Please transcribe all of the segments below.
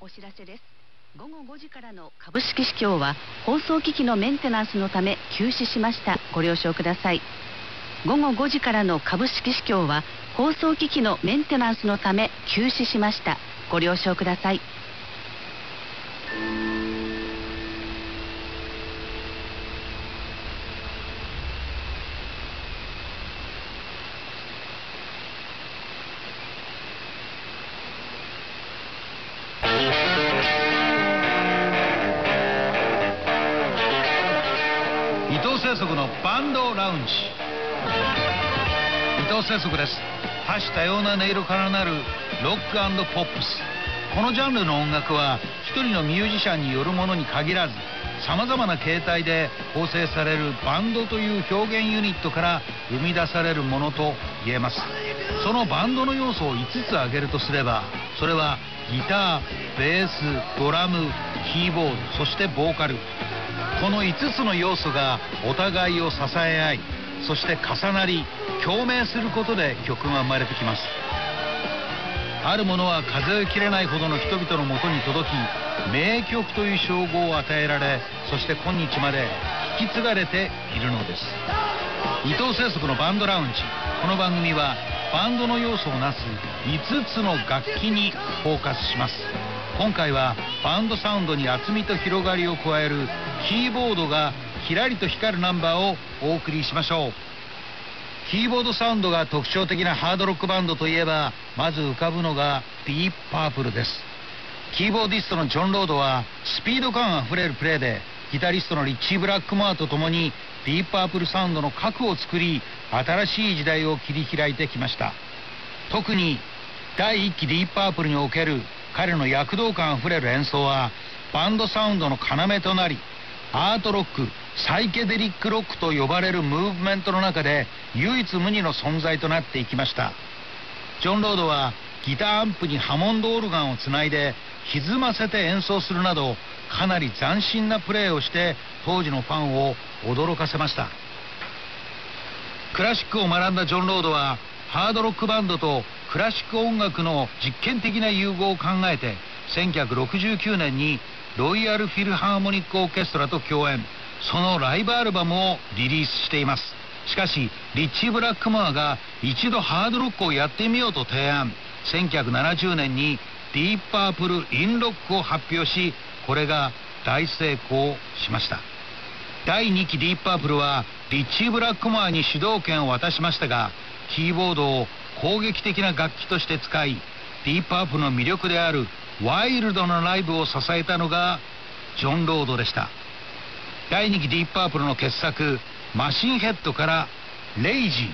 お知らせです。午後5時からの株式市況は放送機器のメンテナンスのため休止しました。ご了承ください。午後5時からの株式市況は放送機器のメンテナンスのため休止しました。ご了承ください。ラウンジ。伊藤製作です。多種多様な音色からなるロックポップス。このジャンルの音楽は一人のミュージシャンによるものに限らずさまざまな形態で構成されるバンドという表現ユニットから生み出されるものと言えます。そのバンドの要素を5つ挙げるとすればそれはギターベースドラムキーボードそしてボーカル。この5つの要素がお互いを支え合いそして重なり共鳴することで曲が生まれてきます。あるものは数えきれないほどの人々のもとに届き名曲という称号を与えられそして今日まで引き継がれているのです。伊藤製作のバンドラウンジ。この番組はバンドの要素をなす5つの楽器にフォーカスします。今回はバンドサウンドに厚みと広がりを加えるキーボードがキラリと光るナンバーをお送りしましょう。キーボードサウンドが特徴的なハードロックバンドといえばまず浮かぶのがディープパープルです。キーボーディストのジョン・ロードはスピード感あふれるプレーでギタリストのリッチー・ブラックモアと共にディープパープルサウンドの核を作り新しい時代を切り開いてきました。特に第1期ディープパープルにおける彼の躍動感あふれる演奏はバンドサウンドの要となりアートロックサイケデリックロックと呼ばれるムーブメントの中で唯一無二の存在となっていきました。ジョン・ロードはギターアンプにハモンドオルガンをつないで歪ませて演奏するなどかなり斬新なプレーをして当時のファンを驚かせました。クラシックを学んだジョン・ロードはハードロックバンドとクラシック音楽の実験的な融合を考えて1969年にロイヤル・フィルハーモニック・オーケストラと共演。そのライブアルバムをリリースしています。しかしリッチー・ブラックモアが一度ハードロックをやってみようと提案。1970年にディープパープル・インロックを発表しこれが大成功しました。第2期ディープパープルはリッチー・ブラックモアに主導権を渡しましたがキーボードを攻撃的な楽器として使いディープアップの魅力であるワイルドなライブを支えたのがジョン・ロードでした。第2期ディープアップルの傑作「マシンヘッド」から「レイジー」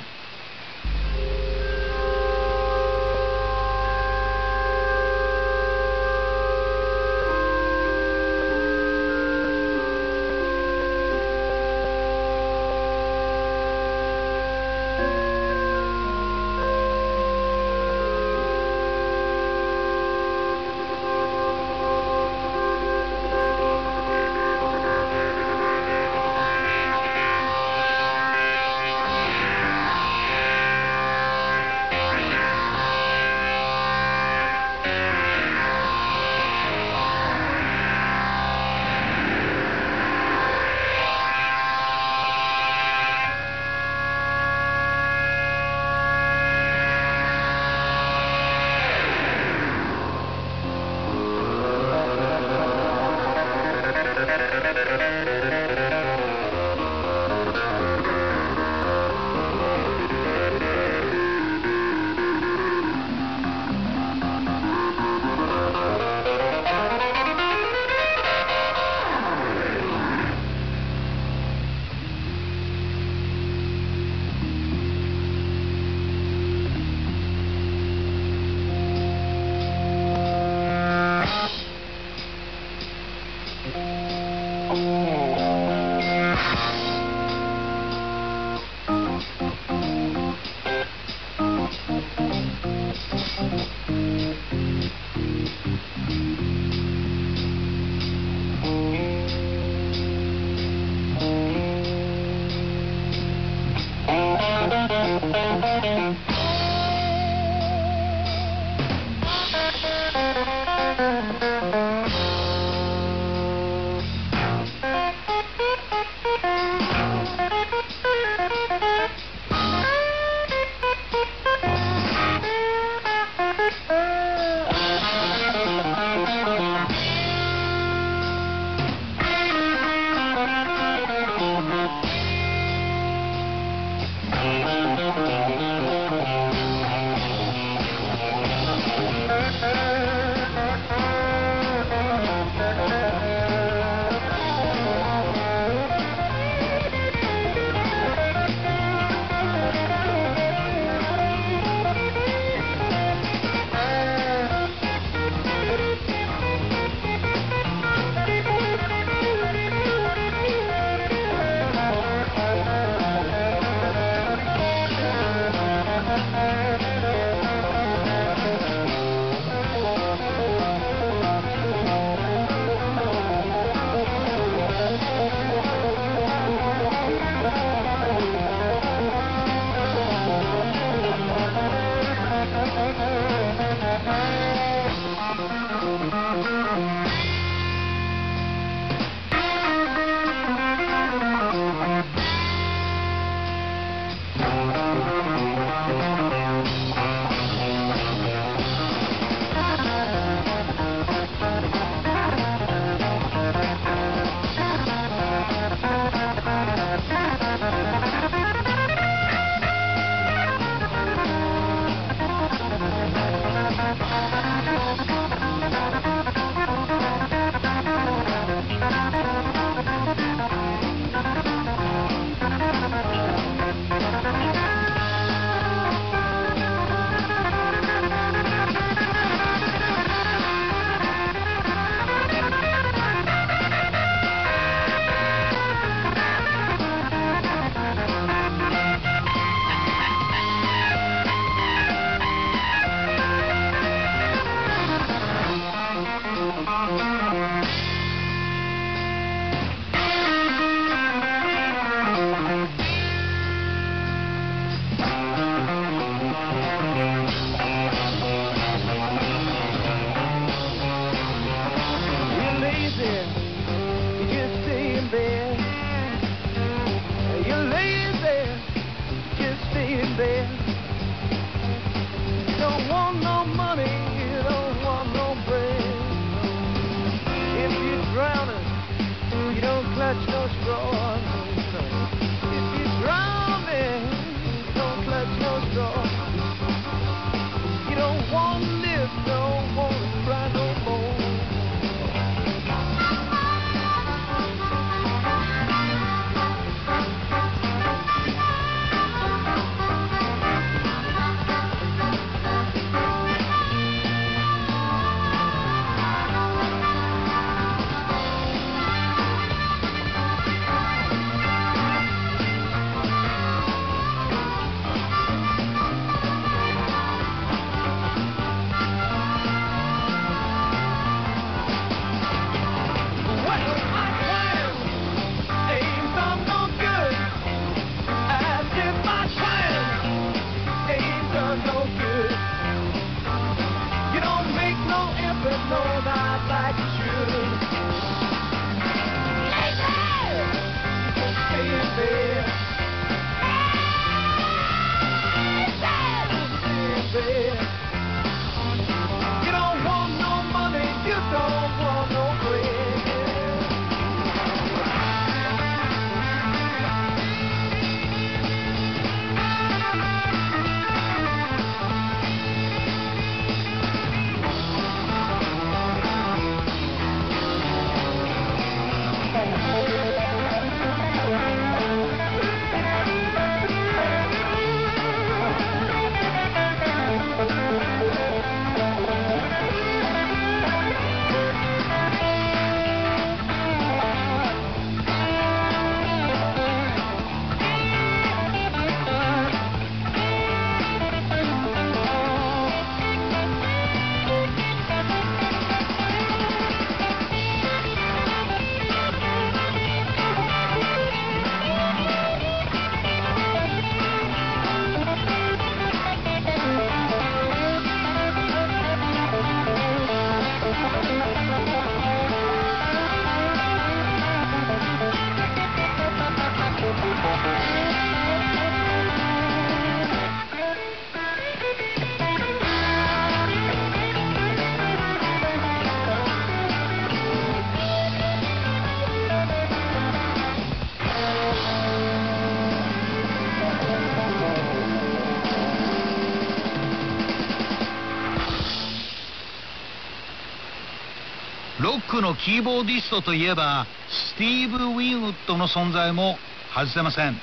クのキーボーディストといえばスティーブ・ウィンウッドの存在も外せません。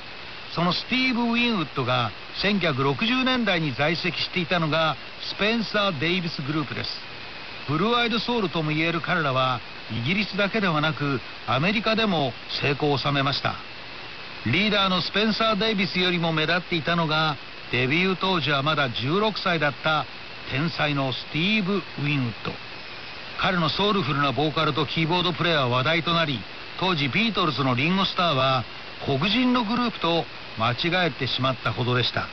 そのスティーブ・ウィンウッドが1960年代に在籍していたのがスペンサー・デイビスグループです。ブルーアイドソウルともいえる彼らはイギリスだけではなくアメリカでも成功を収めました。リーダーのスペンサー・デイビスよりも目立っていたのがデビュー当時はまだ16歳だった天才のスティーブ・ウィンウッド。彼のソウルフルなボーカルとキーボードプレイは話題となり当時ビートルズのリンゴスターは黒人のグループと間違えてしまったほどでした。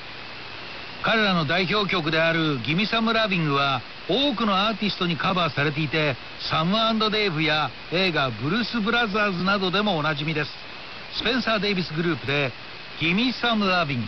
彼らの代表曲である「ギミサム・ラビング」は多くのアーティストにカバーされていてサム&デイブや映画「ブルース・ブラザーズ」などでもおなじみです。スペンサー・デイビスグループで「ギミサム・ラビング」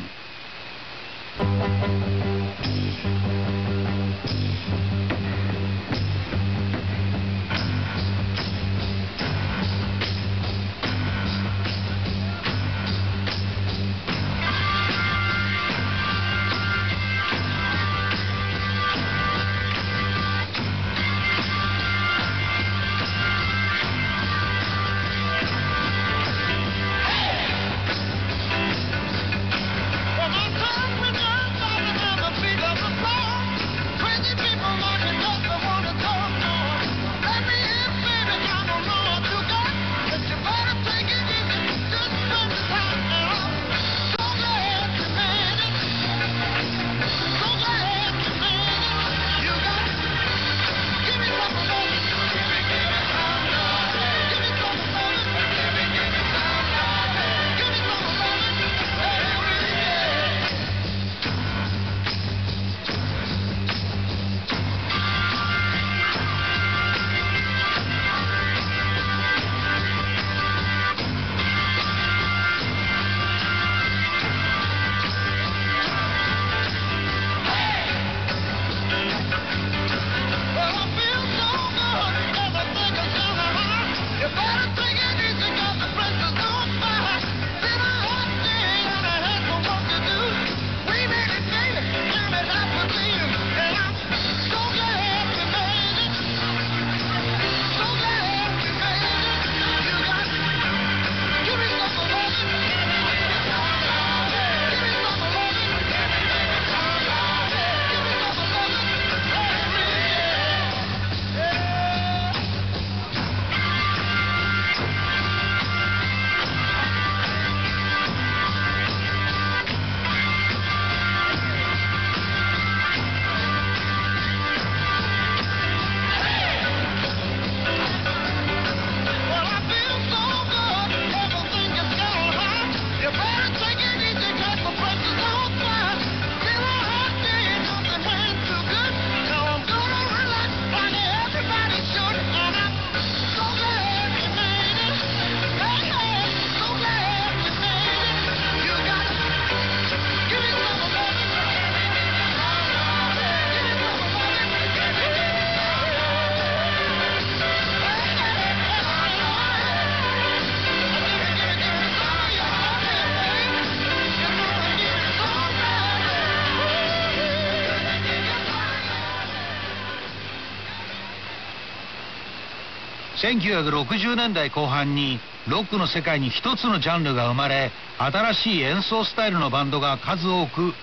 1960年代後半にロックの世界に一つのジャンルが生まれ新しい演奏スタイルのバンドが数多く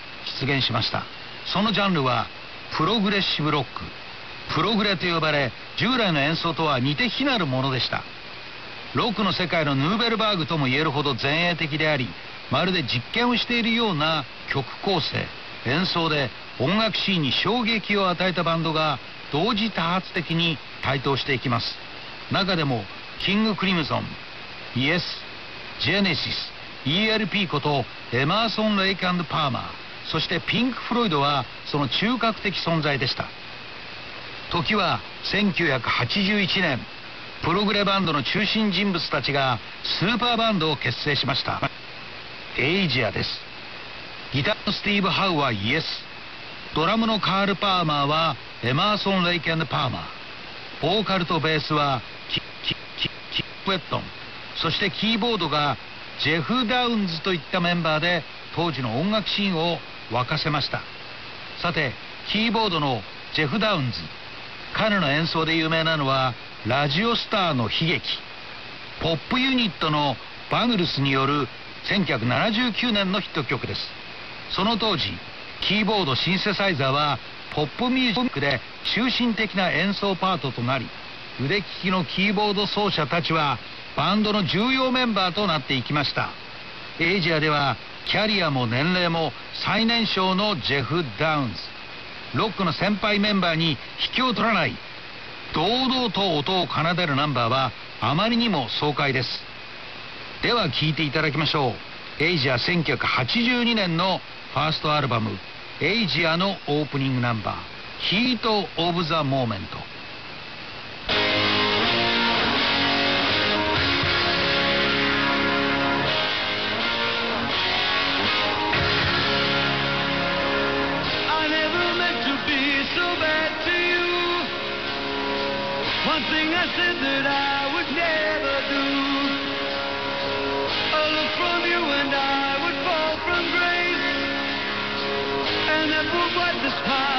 出現しました。そのジャンルはプログレッシブロック。プログレと呼ばれ従来の演奏とは似て非なるものでした。ロックの世界のヌーベルバーグとも言えるほど前衛的でありまるで実験をしているような曲構成演奏で音楽シーンに衝撃を与えたバンドが同時多発的に台頭していきます。中でもキング・クリムゾンイエスジェネシス ELP ことエマーソン・レイクパーマーそしてピンク・フロイドはその中核的存在でした。時は1981年プログレバンドの中心人物たちがスーパーバンドを結成しました。エイジアです。ギターのスティーブ・ハウはイエス。ドラムのカール・パーマーはエマーソン・レイクパーマー。ボーカルとベースはキキキキウェットン。そしてキーボードがジェフ・ダウンズといったメンバーで当時の音楽シーンを沸かせました。さてキーボードのジェフ・ダウンズ彼の演奏で有名なのはラジオスターの悲劇。ポップユニットのバグルスによる1979年のヒット曲です。その当時キーボードシンセサイザーはポップミュージックで中心的な演奏パートとなり腕利きのキーボード奏者たちはバンドの重要メンバーとなっていきました。エイジアではキャリアも年齢も最年少のジェフ・ダウンズ。ロックの先輩メンバーに引きを取らない。堂々と音を奏でるナンバーはあまりにも爽快です。では聴いていただきましょう。エイジア1982年のファーストアルバム「エイジア」のオープニングナンバー「ヒート・オブ・ザ・モーメント」One thing I said that I would never do. A look from you and I time.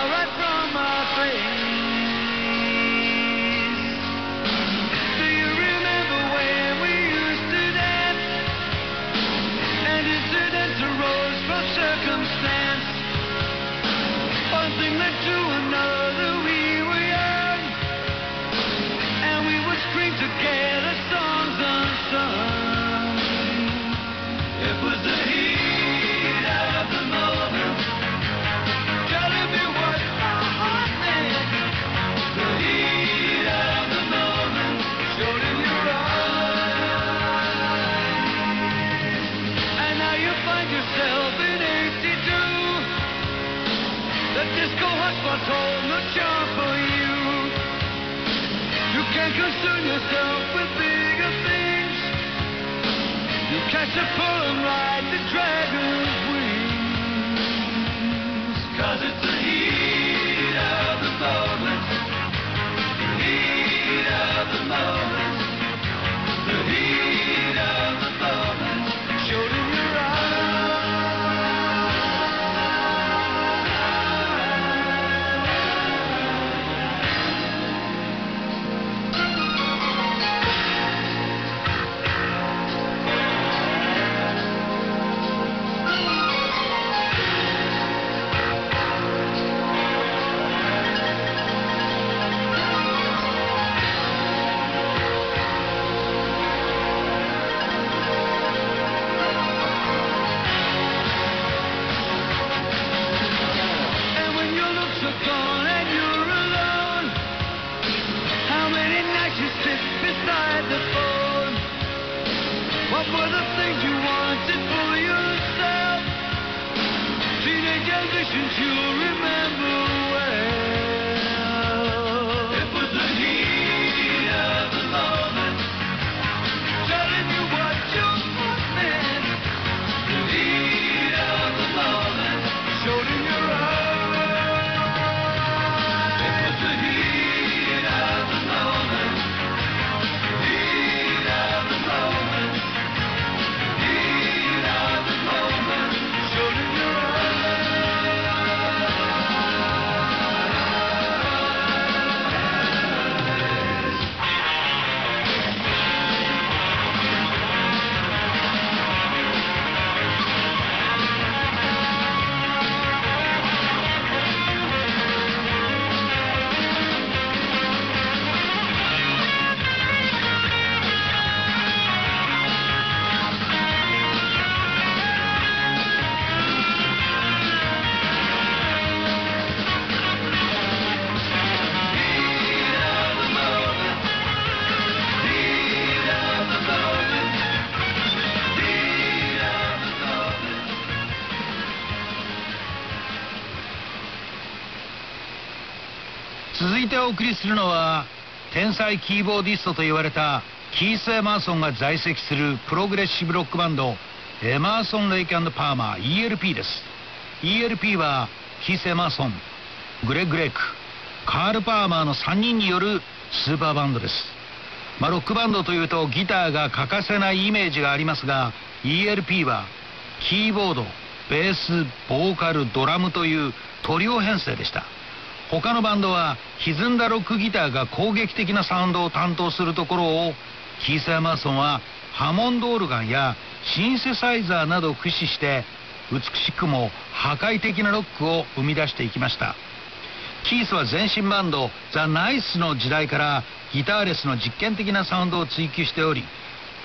いてお送りするのは天才キーボーディストと言われたキース・エマーソンが在籍するプログレッシブロックバンドエマーソン・レイク&パーマー ELP です。ELP はキース・エマーソングレッグ・レイクカール・パーマーの3人によるスーパーバンドです。まあ、ロックバンドというとギターが欠かせないイメージがありますが ELP はキーボードベースボーカルドラムというトリオ編成でした。他のバンドは歪んだロックギターが攻撃的なサウンドを担当するところをキース・エマーソンはハモンドオルガンやシンセサイザーなどを駆使して美しくも破壊的なロックを生み出していきました。キースは前身バンドザ・ナイスの時代からギターレスの実験的なサウンドを追求しており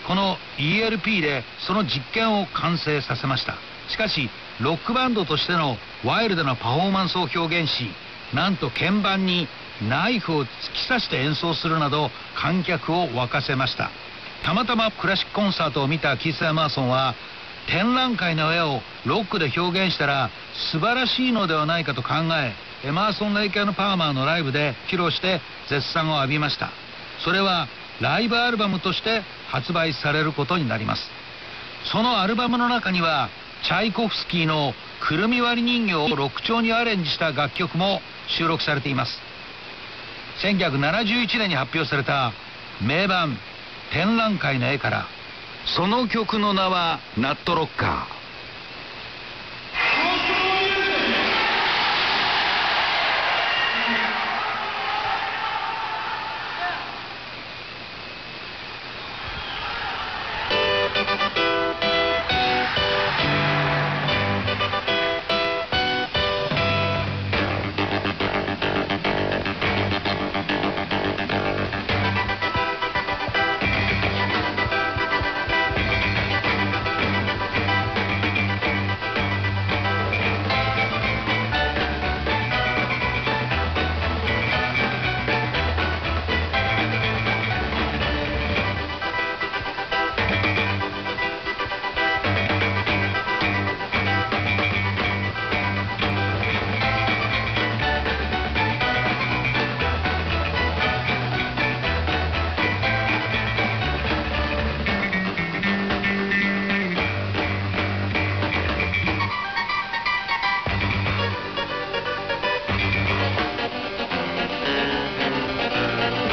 この ELP でその実験を完成させました。しかしロックバンドとしてのワイルドなパフォーマンスを表現しなんと鍵盤にナイフを突き刺して演奏するなど観客を沸かせました。たまたまクラシックコンサートを見たキース・エマーソンは展覧会の絵をロックで表現したら素晴らしいのではないかと考えエマーソン・レイキャのパーマーのライブで披露して絶賛を浴びました。それはライブアルバムとして発売されることになります。そのアルバムの中にはチャイコフスキーのくるみ割り人形を6丁にアレンジした楽曲も収録されています。1971年に発表された名盤展覧会の絵からその曲の名はナットロッカー。